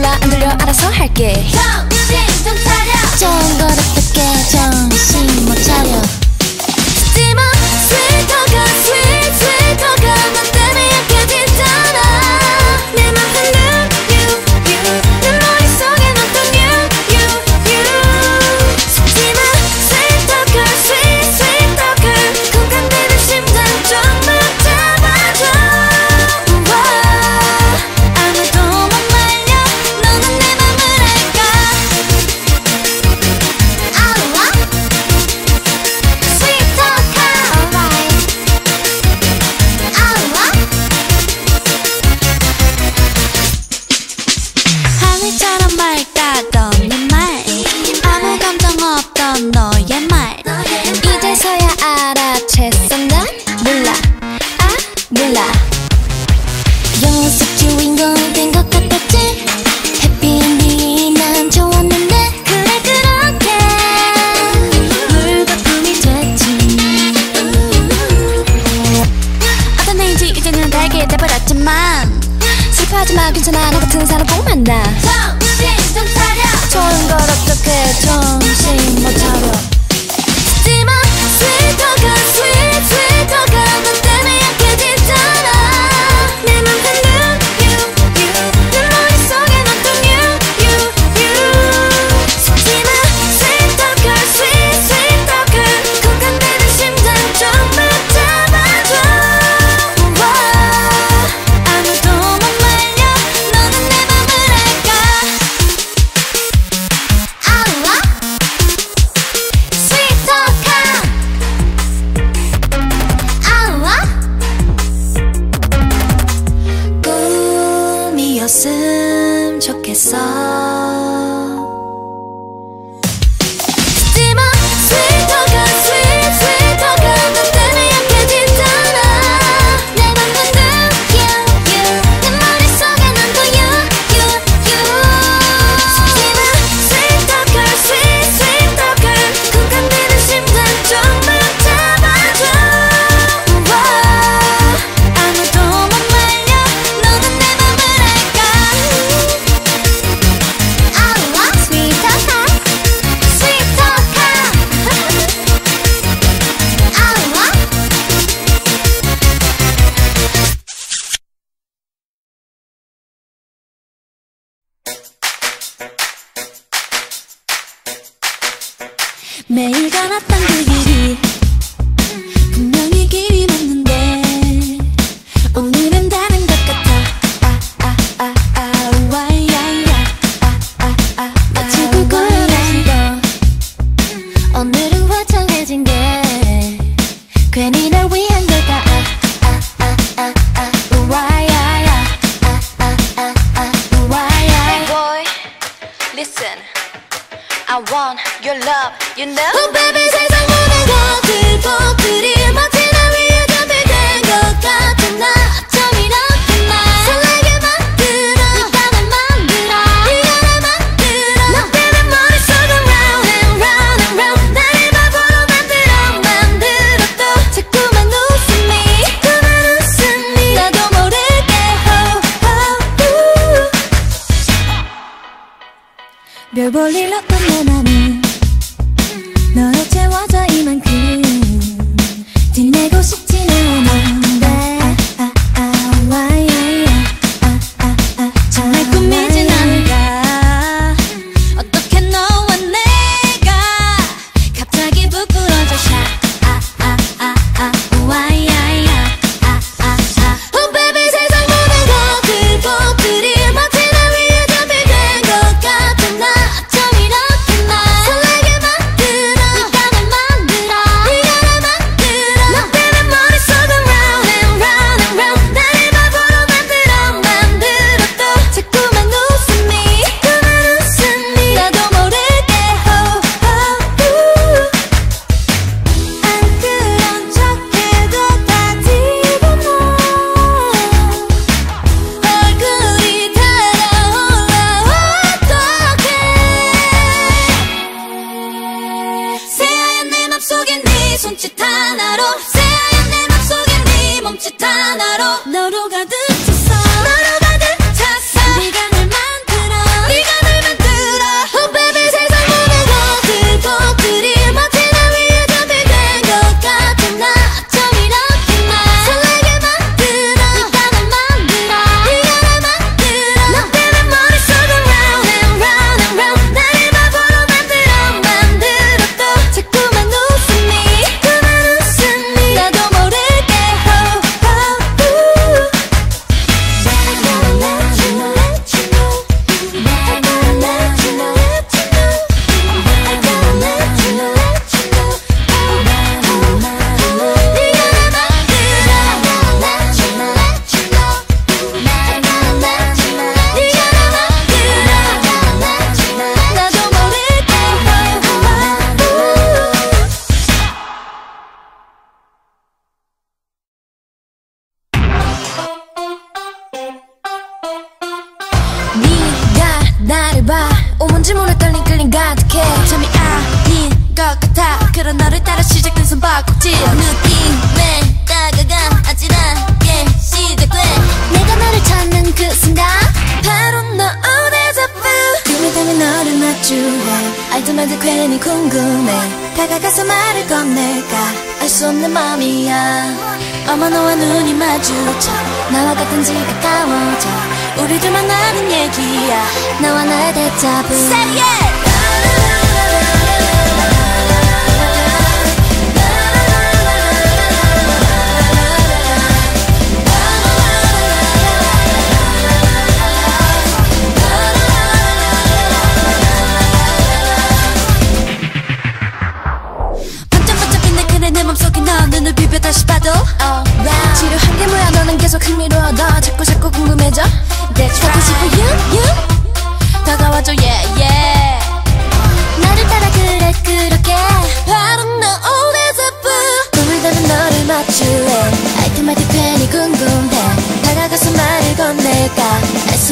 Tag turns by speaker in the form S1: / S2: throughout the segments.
S1: 몰라
S2: 안 들려 알아서 할게
S1: 정신 좀 차려
S2: 좋은 어떻게 정신 못 차려
S1: 몰라. 영원 속
S2: 주인공이
S1: 된 것 같았지 이 제는 알게 돼버렸지만 슬퍼하지마. 괜찮아. 나 같은 사람 꼭 만나. 꿈이었음 좋겠어 you know. 다가가서 말을 건넬까? 알 수 없는 맘이야. 어머 너와 눈이 마주쳐. 나와 같은 지 가 까워져 우리들만 아는 얘기야. 너와 나의 대자부 말듯 괜히 궁금해. 다가가서 말을 건넬까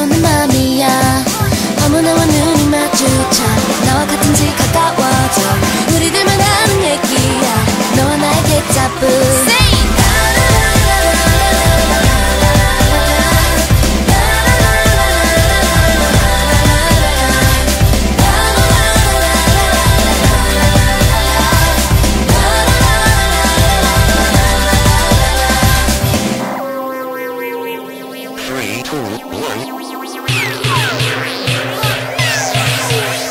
S1: 없는 맘이야. 어머 나와 눈이 마주쳐 너와 같은지 가까워져. 우리들만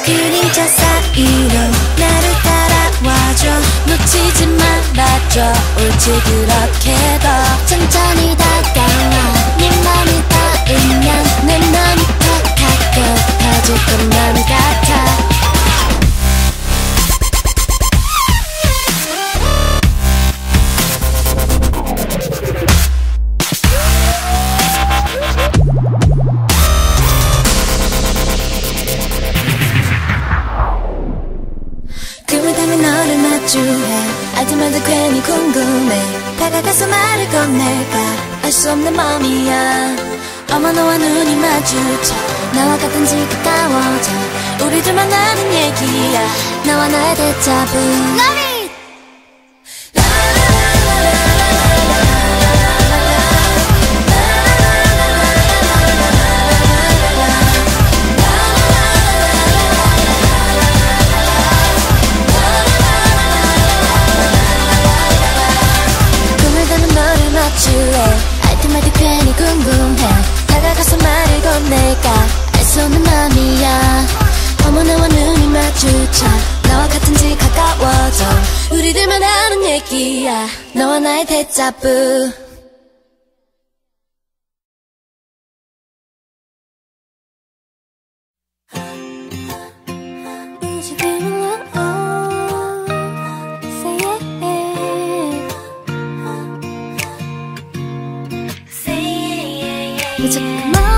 S1: 그림자 사이로 나를 따라와줘. 놓치지 말아줘. 옳지 그렇게 더. 천천히 다가와. 네 맘이 닿으면 내 맘이 더 가까워질 것만 같아 주해. 말듯 괜히 궁금해. 다가가서 말을 건넬까? 알 수 없는 맘이야. 어머 너와 눈이 마주쳐. 나와 같은지 가까워져. 우리들만 아는 얘기야. 너와 나의 대자부 궁금해. 다가가서 말을 건넬까 없는 맘이야. 어머 나와 눈이 마주쳐. 너와 같은지 가까워져. 우리들만 아는 얘기야. 너와 나의 대자부 자꾸만